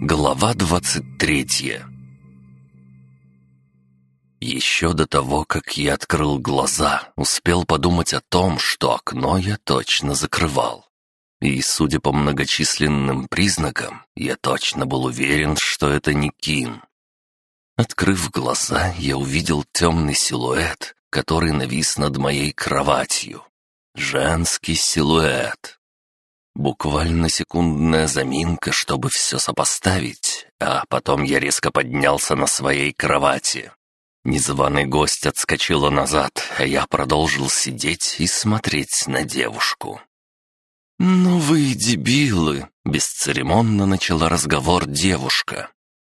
Глава двадцать третья Еще до того, как я открыл глаза, успел подумать о том, что окно я точно закрывал. И, судя по многочисленным признакам, я точно был уверен, что это не Кин. Открыв глаза, я увидел темный силуэт, который навис над моей кроватью. Женский силуэт. Буквально секундная заминка, чтобы все сопоставить, а потом я резко поднялся на своей кровати. Незваный гость отскочила назад, а я продолжил сидеть и смотреть на девушку. «Ну вы дебилы!» — бесцеремонно начала разговор девушка.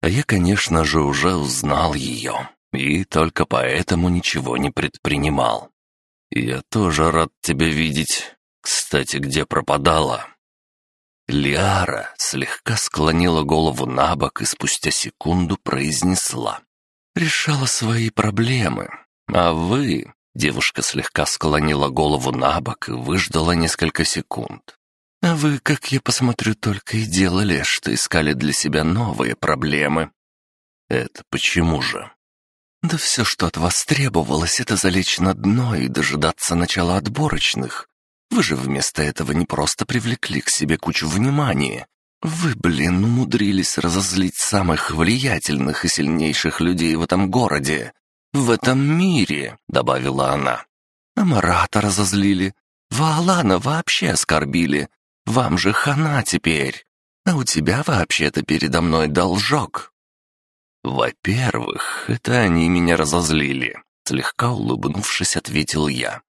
А я, конечно же, уже узнал ее, и только поэтому ничего не предпринимал. «Я тоже рад тебя видеть. Кстати, где пропадала?» Лиара слегка склонила голову на бок и спустя секунду произнесла. «Решала свои проблемы. А вы...» Девушка слегка склонила голову на бок и выждала несколько секунд. «А вы, как я посмотрю, только и делали, что искали для себя новые проблемы». «Это почему же?» «Да все, что от вас требовалось, это залечь на дно и дожидаться начала отборочных. Вы же вместо этого не просто привлекли к себе кучу внимания. Вы, блин, умудрились разозлить самых влиятельных и сильнейших людей в этом городе. В этом мире», — добавила она. «А Марата разозлили. Ваалана вообще оскорбили. Вам же хана теперь. А у тебя вообще-то передо мной должок». «Во-первых, это они меня разозлили», — слегка улыбнувшись, ответил я.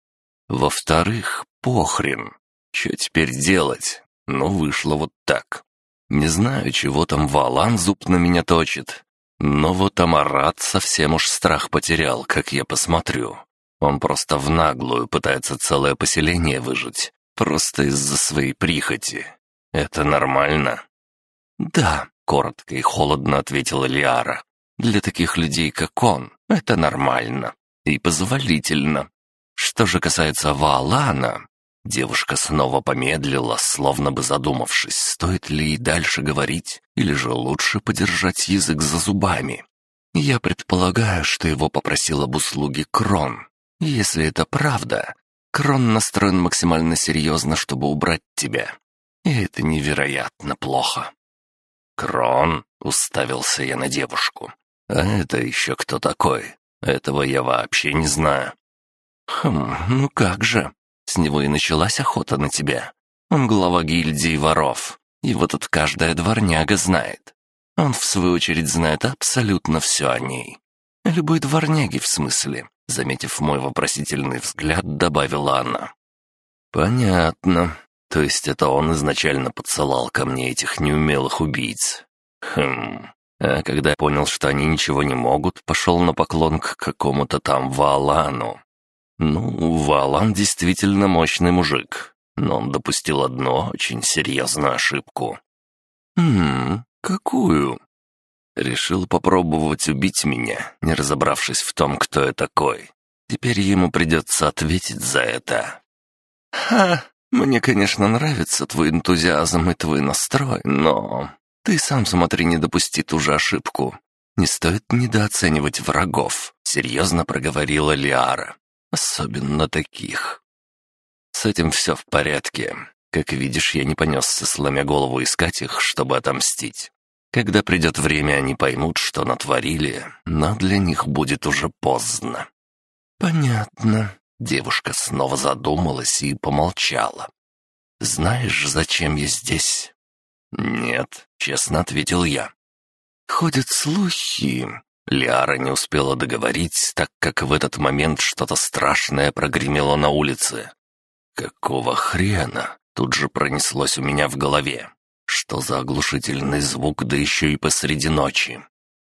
«Во-вторых, похрен. Что теперь делать? Ну, вышло вот так. Не знаю, чего там Валан зуб на меня точит, но вот Амарат совсем уж страх потерял, как я посмотрю. Он просто в наглую пытается целое поселение выжить, Просто из-за своей прихоти. Это нормально?» «Да», — коротко и холодно ответила Лиара. «Для таких людей, как он, это нормально и позволительно. Что же касается Ваалана...» Девушка снова помедлила, словно бы задумавшись, стоит ли и дальше говорить, или же лучше подержать язык за зубами. «Я предполагаю, что его попросил об услуге Крон. Если это правда, Крон настроен максимально серьезно, чтобы убрать тебя. И это невероятно плохо. Крон, уставился я на девушку. А это еще кто такой? Этого я вообще не знаю. Хм, ну как же? С него и началась охота на тебя. Он глава гильдии воров. Его тут каждая дворняга знает. Он, в свою очередь, знает абсолютно все о ней. Любой дворняги, в смысле. Заметив мой вопросительный взгляд, добавила она. «Понятно. То есть это он изначально подсылал ко мне этих неумелых убийц. Хм. А когда я понял, что они ничего не могут, пошел на поклон к какому-то там Валану. Ну, Валан действительно мощный мужик, но он допустил одну очень серьезную ошибку. «Хм, какую?» Решил попробовать убить меня, не разобравшись в том, кто я такой. Теперь ему придется ответить за это. «Ха, мне, конечно, нравится твой энтузиазм и твой настрой, но... Ты сам смотри, не допусти ту же ошибку. Не стоит недооценивать врагов», — серьезно проговорила Лиара. «Особенно таких». «С этим все в порядке. Как видишь, я не понесся, сломя голову искать их, чтобы отомстить. Когда придет время, они поймут, что натворили, но для них будет уже поздно». «Понятно». Девушка снова задумалась и помолчала. «Знаешь, зачем я здесь?» «Нет», — честно ответил я. «Ходят слухи». Лиара не успела договорить, так как в этот момент что-то страшное прогремело на улице. «Какого хрена?» — тут же пронеслось у меня в голове. Что за оглушительный звук, да еще и посреди ночи?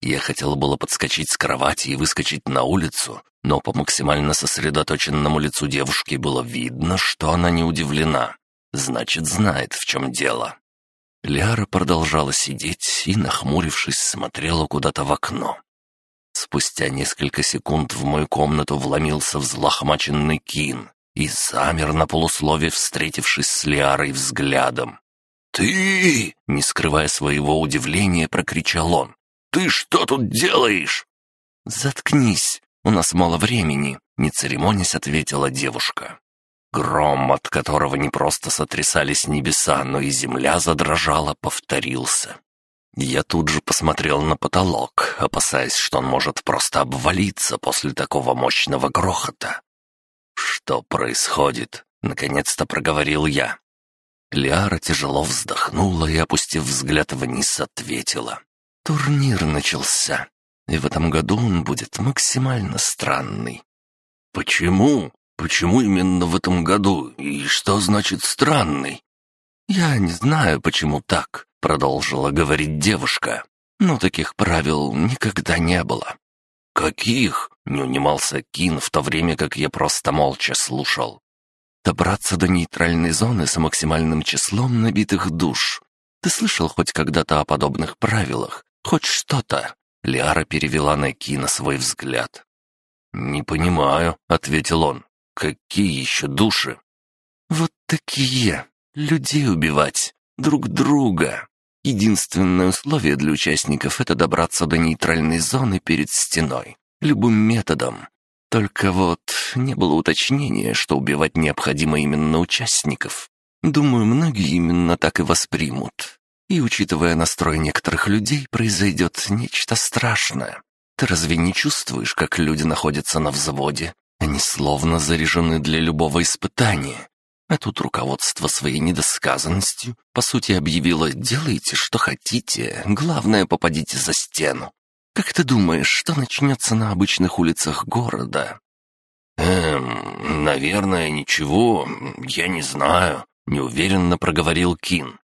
Я хотел было подскочить с кровати и выскочить на улицу, но по максимально сосредоточенному лицу девушки было видно, что она не удивлена. Значит, знает, в чем дело. Ляра продолжала сидеть и, нахмурившись, смотрела куда-то в окно. Спустя несколько секунд в мою комнату вломился взлохмаченный Кин и замер на полуслове, встретившись с Лиарой взглядом. «Ты!» — не скрывая своего удивления, прокричал он. «Ты что тут делаешь?» «Заткнись, у нас мало времени», — не церемонясь ответила девушка. Гром, от которого не просто сотрясались небеса, но и земля задрожала, повторился. Я тут же посмотрел на потолок, опасаясь, что он может просто обвалиться после такого мощного грохота. «Что происходит?» — наконец-то проговорил я. Лиара тяжело вздохнула и, опустив взгляд вниз, ответила. «Турнир начался, и в этом году он будет максимально странный». «Почему? Почему именно в этом году? И что значит странный?» «Я не знаю, почему так продолжила говорить девушка. Но таких правил никогда не было. «Каких?» — не унимался Кин, в то время как я просто молча слушал. «Добраться до нейтральной зоны с максимальным числом набитых душ. Ты слышал хоть когда-то о подобных правилах? Хоть что-то?» Лиара перевела на Кина свой взгляд. «Не понимаю», — ответил он. «Какие еще души?» «Вот такие. Людей убивать. Друг друга. Единственное условие для участников — это добраться до нейтральной зоны перед стеной. Любым методом. Только вот не было уточнения, что убивать необходимо именно участников. Думаю, многие именно так и воспримут. И, учитывая настрой некоторых людей, произойдет нечто страшное. Ты разве не чувствуешь, как люди находятся на взводе? Они словно заряжены для любого испытания. А тут руководство своей недосказанностью, по сути, объявило «делайте, что хотите, главное, попадите за стену». Как ты думаешь, что начнется на обычных улицах города?» «Эм, наверное, ничего, я не знаю», — неуверенно проговорил Кин.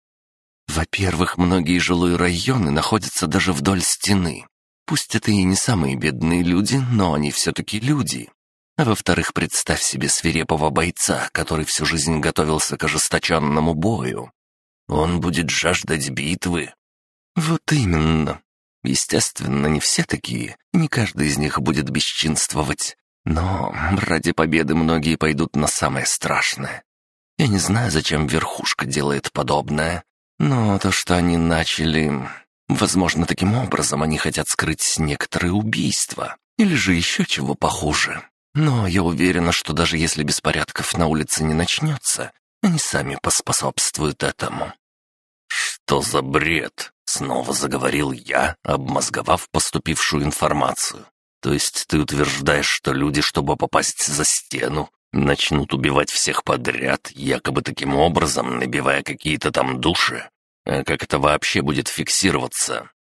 «Во-первых, многие жилые районы находятся даже вдоль стены. Пусть это и не самые бедные люди, но они все-таки люди. А во-вторых, представь себе свирепого бойца, который всю жизнь готовился к ожесточенному бою. Он будет жаждать битвы. Вот именно. Естественно, не все такие, не каждый из них будет бесчинствовать. Но ради победы многие пойдут на самое страшное. Я не знаю, зачем верхушка делает подобное, но то, что они начали... Возможно, таким образом они хотят скрыть некоторые убийства, или же еще чего похуже. Но я уверена, что даже если беспорядков на улице не начнется, они сами поспособствуют этому». «Что за бред?» — снова заговорил я, обмозговав поступившую информацию. «То есть ты утверждаешь, что люди, чтобы попасть за стену, начнут убивать всех подряд, якобы таким образом набивая какие-то там души? А как это вообще будет фиксироваться?»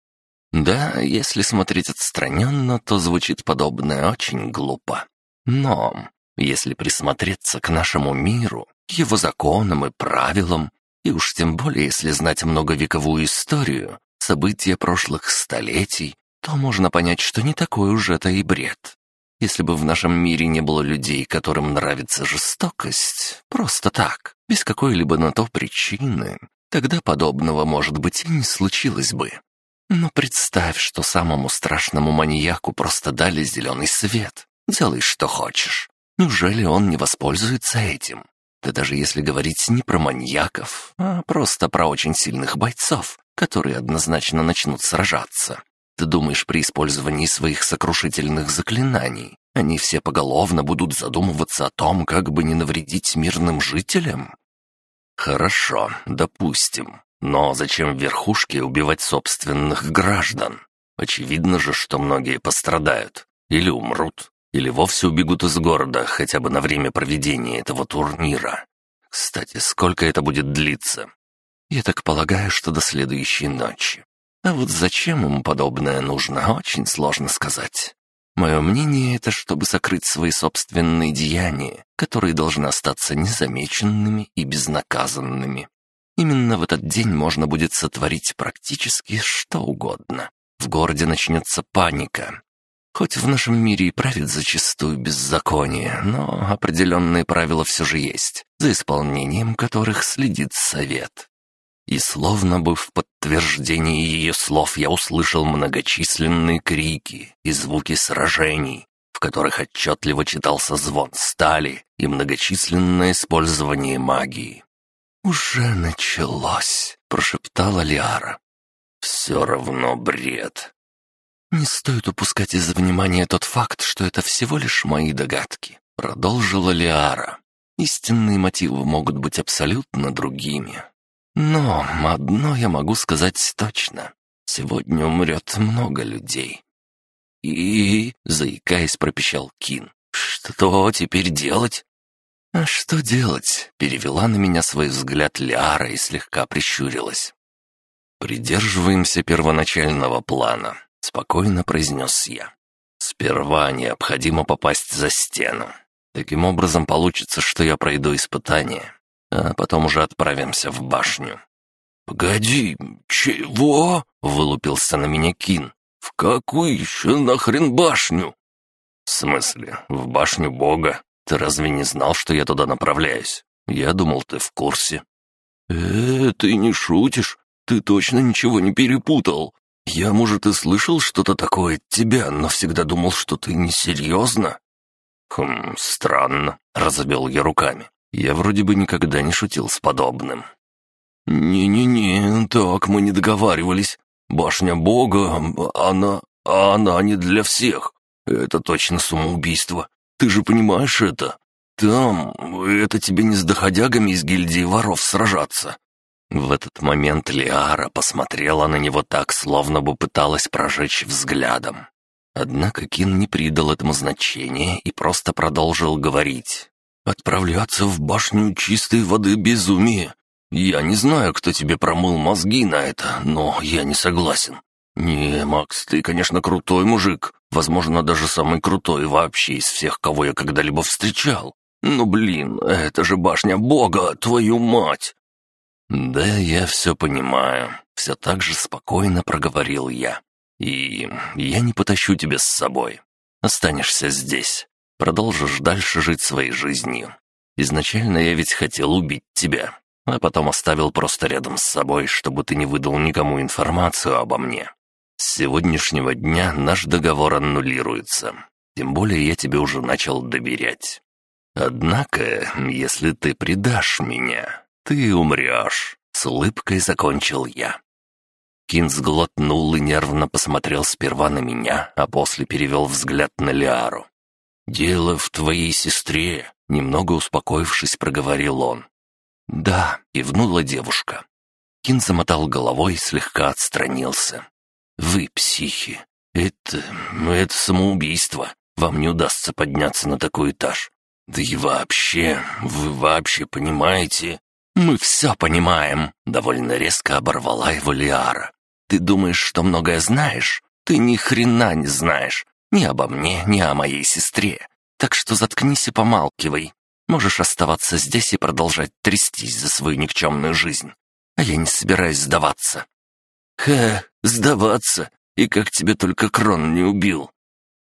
«Да, если смотреть отстраненно, то звучит подобное очень глупо. Но если присмотреться к нашему миру, к его законам и правилам, и уж тем более, если знать многовековую историю, события прошлых столетий, то можно понять, что не такой уж это и бред. Если бы в нашем мире не было людей, которым нравится жестокость, просто так, без какой-либо на то причины, тогда подобного, может быть, и не случилось бы. Но представь, что самому страшному маньяку просто дали зеленый свет, Делай, что хочешь. Неужели он не воспользуется этим? Да даже если говорить не про маньяков, а просто про очень сильных бойцов, которые однозначно начнут сражаться. Ты думаешь, при использовании своих сокрушительных заклинаний они все поголовно будут задумываться о том, как бы не навредить мирным жителям? Хорошо, допустим. Но зачем верхушке убивать собственных граждан? Очевидно же, что многие пострадают или умрут. Или вовсе убегут из города хотя бы на время проведения этого турнира. Кстати, сколько это будет длиться? Я так полагаю, что до следующей ночи. А вот зачем ему подобное нужно, очень сложно сказать. Мое мнение — это чтобы сокрыть свои собственные деяния, которые должны остаться незамеченными и безнаказанными. Именно в этот день можно будет сотворить практически что угодно. В городе начнется паника, Хоть в нашем мире и правит зачастую беззаконие, но определенные правила все же есть, за исполнением которых следит совет. И словно бы в подтверждении ее слов я услышал многочисленные крики и звуки сражений, в которых отчетливо читался звон стали и многочисленное использование магии. «Уже началось», — прошептала Лиара. «Все равно бред». «Не стоит упускать из внимания тот факт, что это всего лишь мои догадки», — продолжила Лиара. «Истинные мотивы могут быть абсолютно другими. Но одно я могу сказать точно. Сегодня умрет много людей». «И...» — заикаясь, пропищал Кин. «Что теперь делать?» «А что делать?» — перевела на меня свой взгляд Лиара и слегка прищурилась. «Придерживаемся первоначального плана», — спокойно произнес я. «Сперва необходимо попасть за стену. Таким образом получится, что я пройду испытание, а потом уже отправимся в башню». «Погоди, чего?» — вылупился на меня Кин. «В какую еще нахрен башню?» «В смысле, в башню Бога? Ты разве не знал, что я туда направляюсь? Я думал, ты в курсе». «Э, ты не шутишь? Ты точно ничего не перепутал? Я, может, и слышал что-то такое от тебя, но всегда думал, что ты несерьезно». «Хм, странно», — разобел я руками. «Я вроде бы никогда не шутил с подобным». «Не-не-не, так мы не договаривались. Башня Бога, она... она не для всех. Это точно самоубийство. Ты же понимаешь это? Там... это тебе не с доходягами из гильдии воров сражаться». В этот момент Лиара посмотрела на него так, словно бы пыталась прожечь взглядом. Однако Кин не придал этому значения и просто продолжил говорить. «Отправляться в башню чистой воды безумие. Я не знаю, кто тебе промыл мозги на это, но я не согласен. Не, Макс, ты, конечно, крутой мужик, возможно, даже самый крутой вообще из всех, кого я когда-либо встречал. Но, блин, это же башня бога, твою мать!» «Да, я все понимаю», — все так же спокойно проговорил я. «И я не потащу тебя с собой. Останешься здесь, продолжишь дальше жить своей жизнью. Изначально я ведь хотел убить тебя, а потом оставил просто рядом с собой, чтобы ты не выдал никому информацию обо мне. С сегодняшнего дня наш договор аннулируется, тем более я тебе уже начал доверять. Однако, если ты предашь меня, ты умрешь», — с улыбкой закончил я. Кин сглотнул и нервно посмотрел сперва на меня, а после перевел взгляд на Лиару. «Дело в твоей сестре», — немного успокоившись, проговорил он. «Да», — кивнула девушка. Кин замотал головой и слегка отстранился. «Вы психи. Это... это самоубийство. Вам не удастся подняться на такой этаж. Да и вообще, вы вообще понимаете...» «Мы все понимаем», — довольно резко оборвала его Лиара. «Ты думаешь, что многое знаешь? Ты ни хрена не знаешь. Ни обо мне, ни о моей сестре. Так что заткнись и помалкивай. Можешь оставаться здесь и продолжать трястись за свою никчемную жизнь. А я не собираюсь сдаваться». «Ха, сдаваться? И как тебе только Крон не убил?»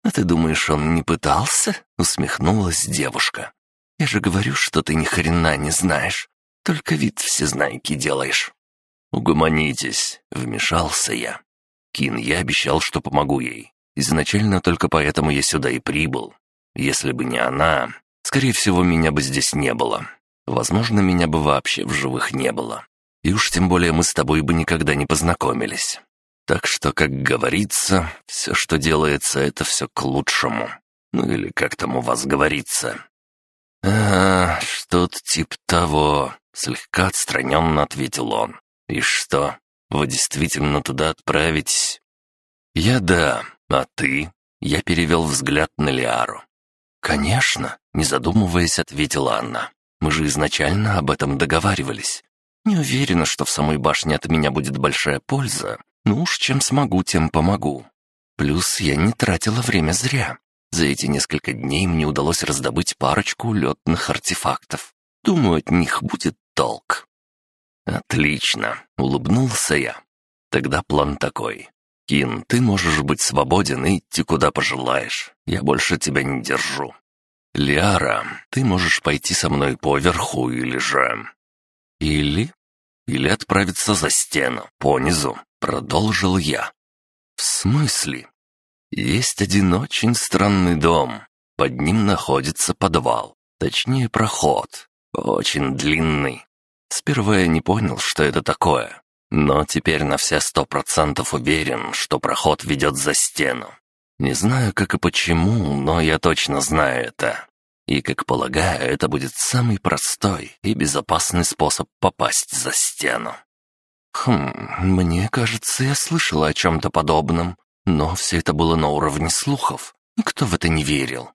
«А ты думаешь, он не пытался?» — усмехнулась девушка. «Я же говорю, что ты ни хрена не знаешь. Только вид всезнайки делаешь». «Угомонитесь», — вмешался я. «Кин, я обещал, что помогу ей. Изначально только поэтому я сюда и прибыл. Если бы не она, Скорее всего, меня бы здесь не было. Возможно, меня бы вообще в живых не было. И уж тем более мы с тобой бы никогда не познакомились. Так что, как говорится, все, что делается, это все к лучшему. Ну или как там у вас говорится. «А, что-то типа того», — слегка отстраненно ответил он. «И что, вы действительно туда отправитесь?» «Я да, а ты?» Я перевел взгляд на Лиару. «Конечно», — не задумываясь, ответила Анна. «Мы же изначально об этом договаривались. Не уверена, что в самой башне от меня будет большая польза. Ну уж чем смогу, тем помогу. Плюс я не тратила время зря. За эти несколько дней мне удалось раздобыть парочку летных артефактов. Думаю, от них будет толк». «Отлично», — улыбнулся я. «Тогда план такой. Кин, ты можешь быть свободен и идти куда пожелаешь. Я больше тебя не держу. Лиара, ты можешь пойти со мной поверху или же... Или... Или отправиться за стену, понизу. Продолжил я. В смысле? Есть один очень странный дом. Под ним находится подвал, точнее проход, очень длинный. Сперва я не понял, что это такое, но теперь на все сто процентов уверен, что проход ведет за стену. Не знаю, как и почему, но я точно знаю это. И, как полагаю, это будет самый простой и безопасный способ попасть за стену. Хм, мне кажется, я слышала о чем-то подобном, но все это было на уровне слухов. Никто в это не верил.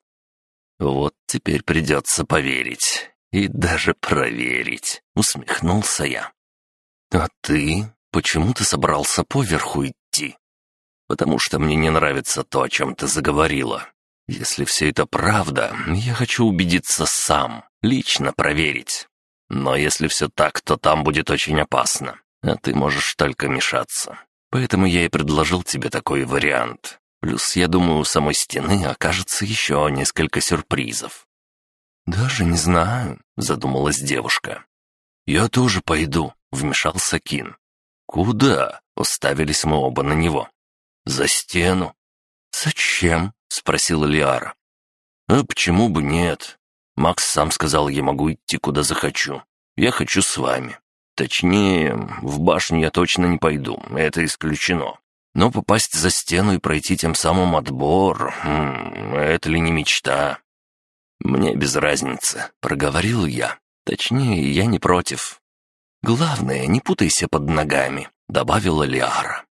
Вот теперь придется поверить и даже проверить, усмехнулся я. А ты? Почему ты собрался поверху идти? Потому что мне не нравится то, о чем ты заговорила. Если все это правда, я хочу убедиться сам, лично проверить. Но если все так, то там будет очень опасно, а ты можешь только мешаться. Поэтому я и предложил тебе такой вариант. Плюс, я думаю, у самой стены окажется еще несколько сюрпризов». «Даже не знаю», — задумалась девушка. «Я тоже пойду», — вмешался Кин. «Куда?» — уставились мы оба на него. «За стену». «Зачем?» — спросила Лиара. «А почему бы нет? Макс сам сказал, я могу идти куда захочу. Я хочу с вами. Точнее, в башню я точно не пойду, это исключено. Но попасть за стену и пройти тем самым отбор, хм, это ли не мечта? Мне без разницы, проговорил я. Точнее, я не против. Главное, не путайся под ногами, добавила Лиара.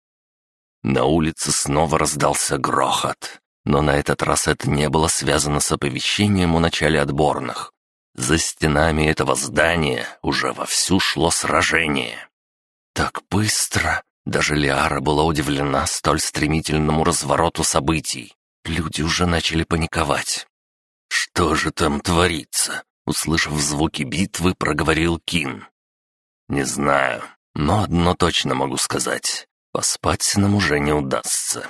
На улице снова раздался грохот, но на этот раз это не было связано с оповещением о начале отборных. За стенами этого здания уже вовсю шло сражение. Так быстро! Даже Лиара была удивлена столь стремительному развороту событий. Люди уже начали паниковать. «Что же там творится?» Услышав звуки битвы, проговорил Кин. «Не знаю, но одно точно могу сказать. Поспать нам уже не удастся.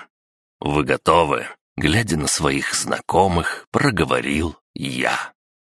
Вы готовы?» Глядя на своих знакомых, проговорил я.